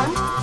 王。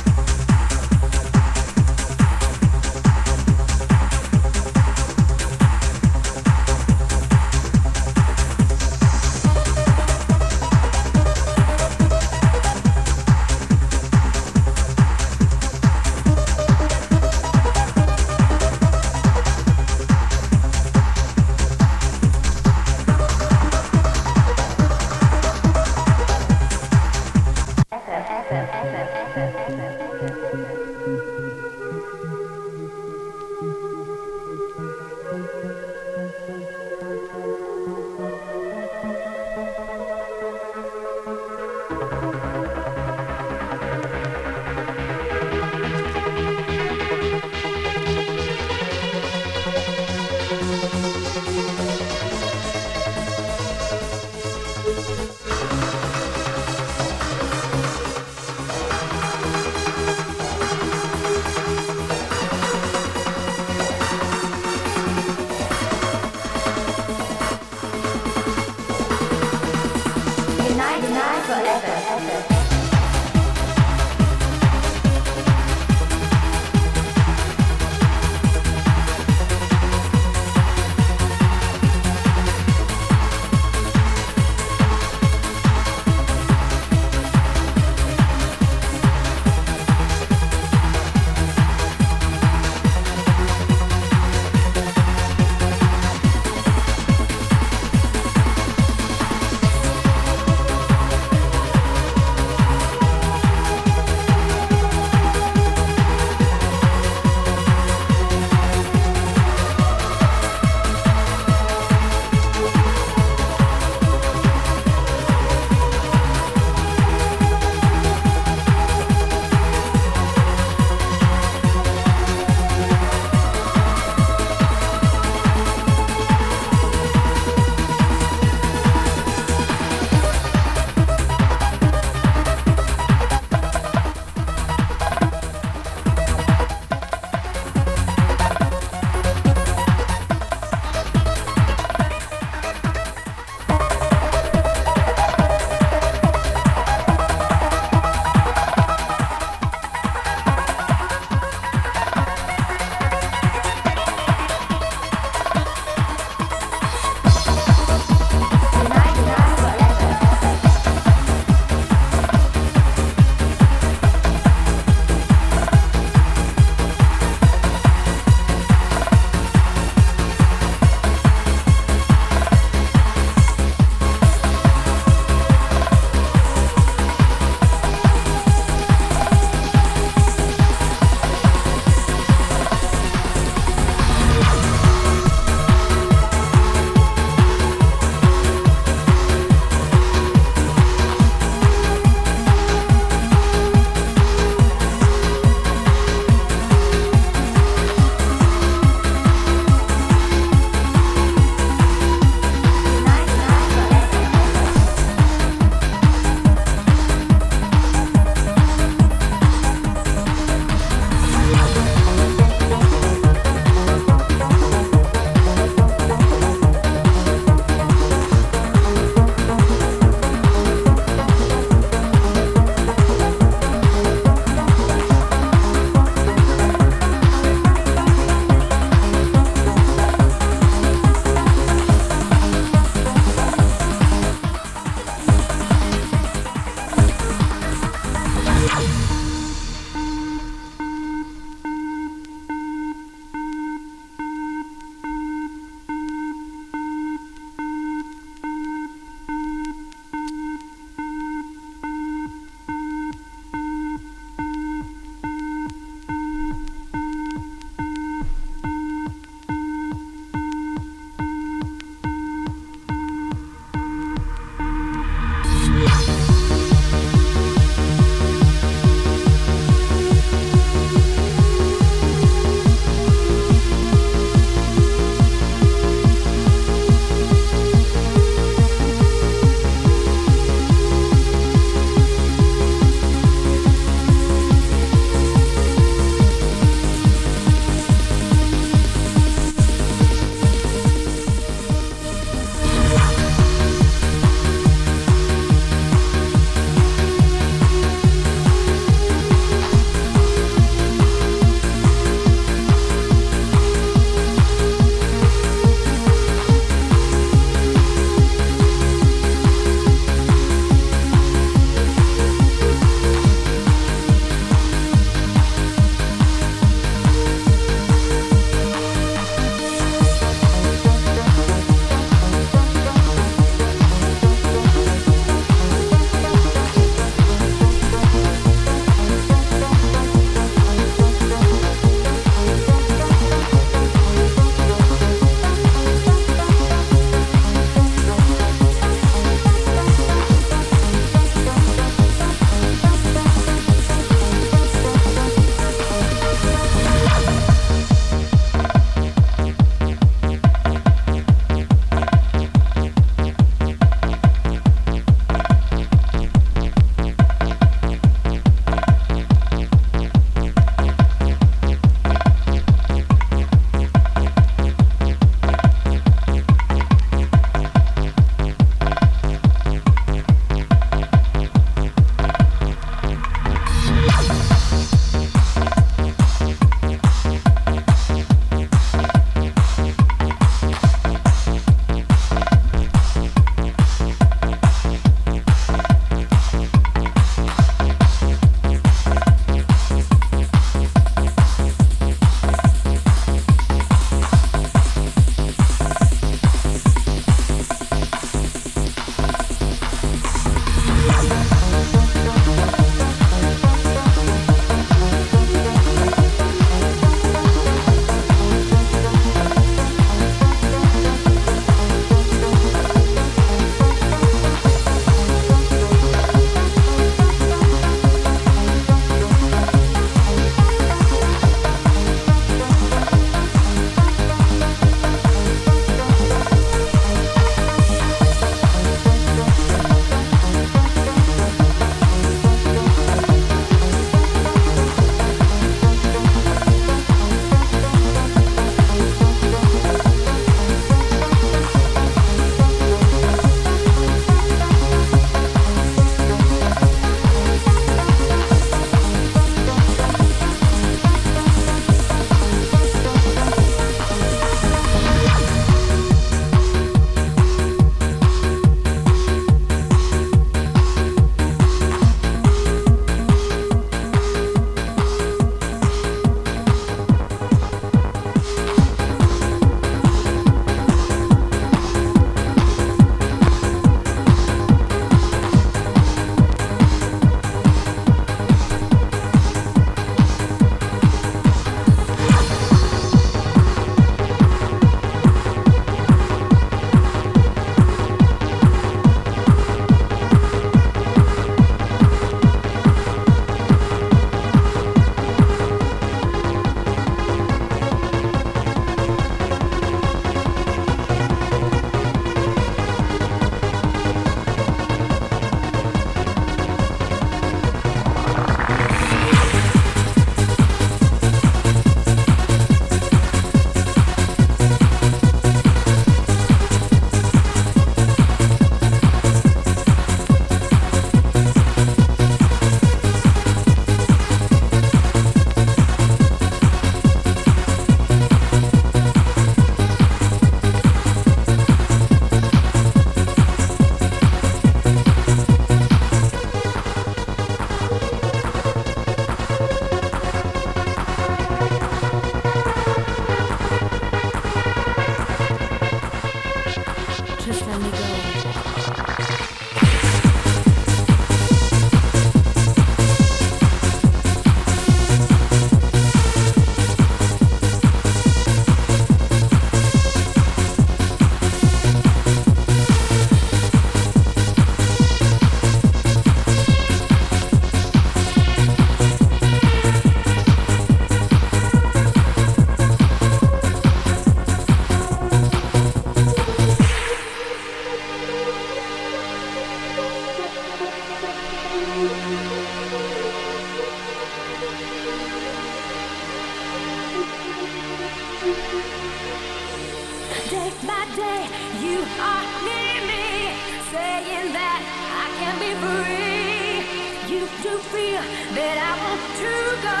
can be free. You do feel that I want to go,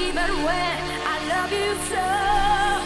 even when I love you so.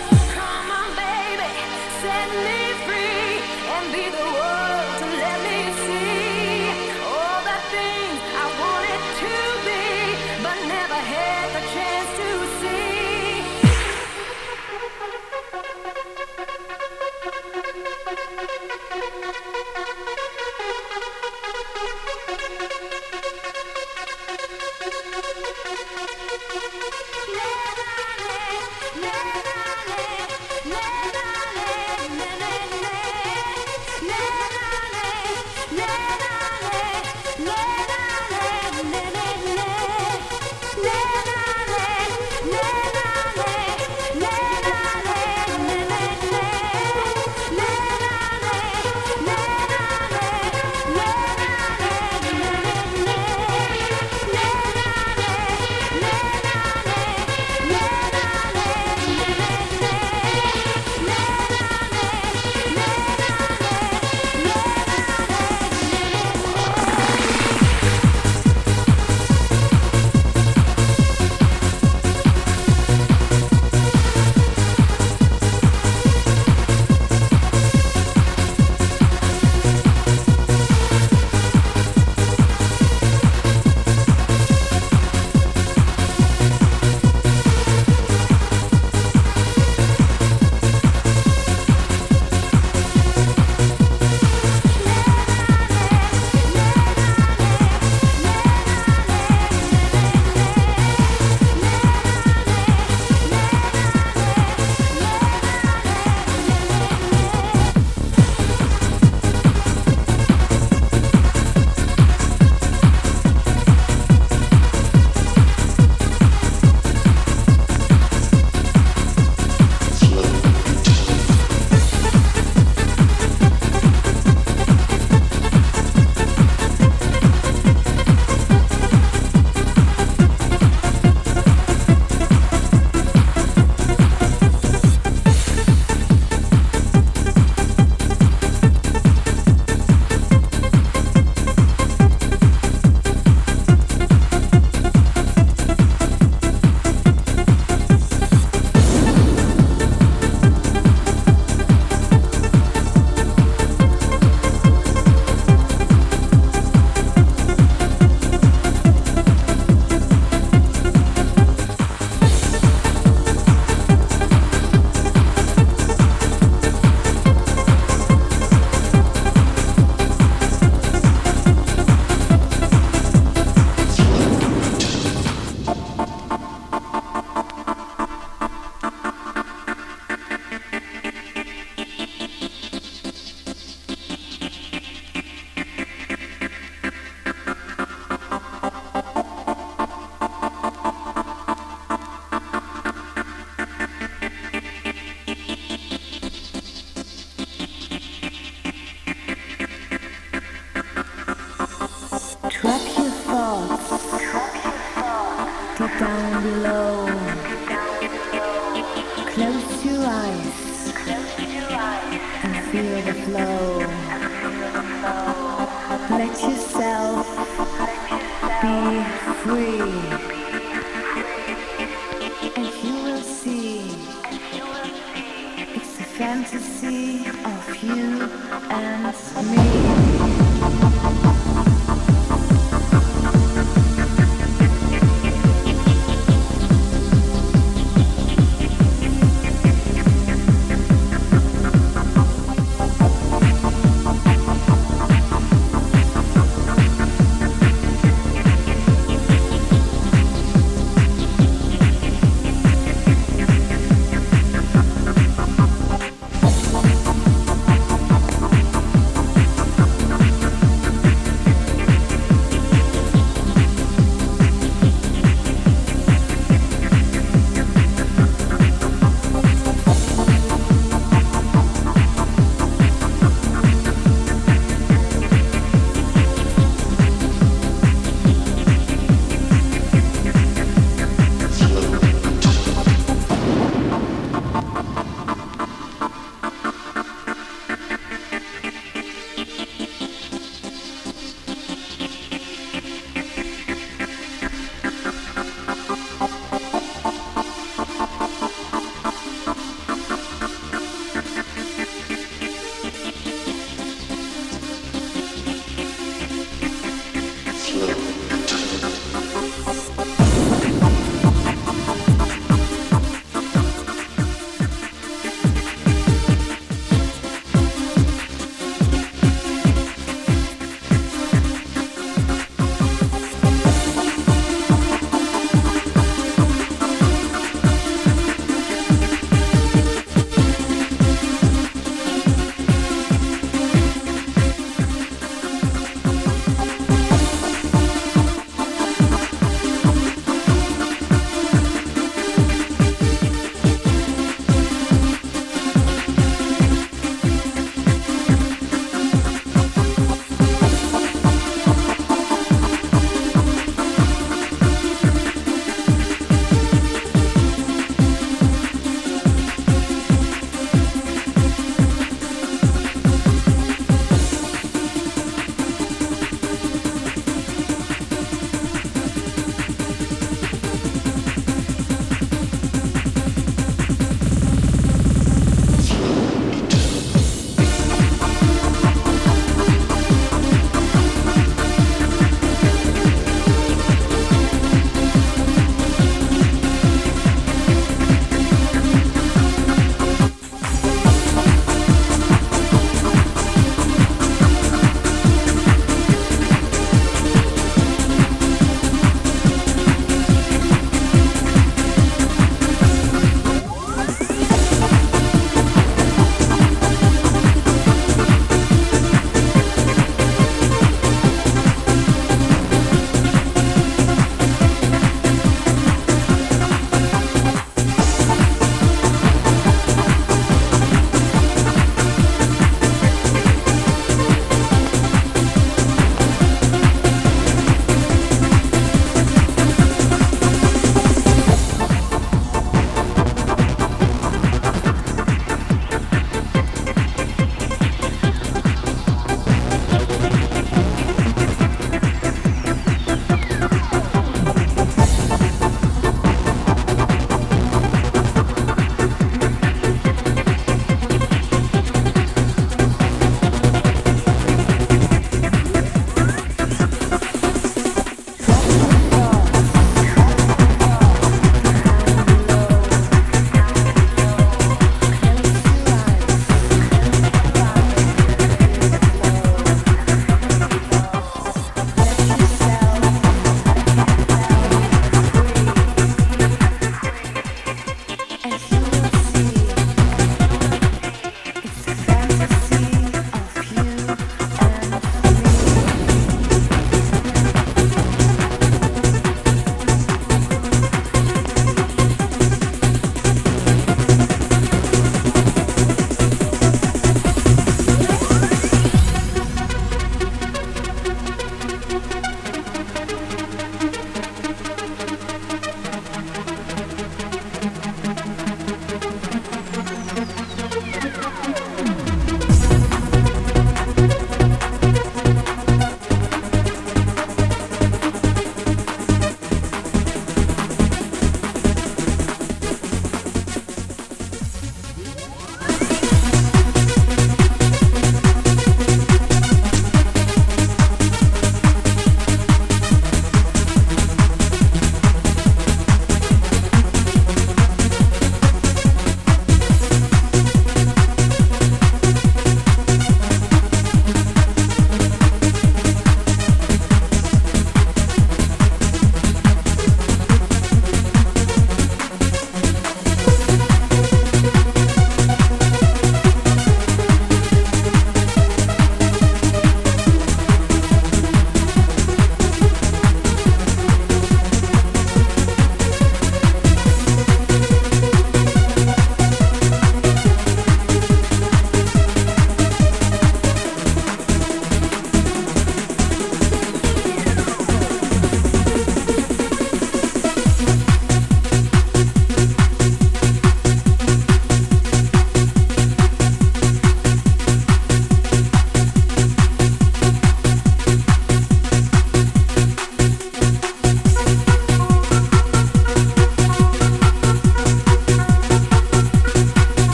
fantasy of you and me.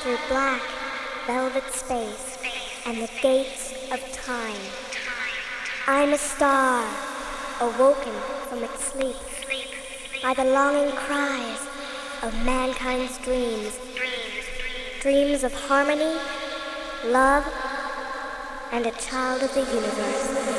Through black, velvet space and the gates of time. I'm a star, awoken from its sleep by the longing cries of mankind's dreams. Dreams of harmony, love, and a child of the universe.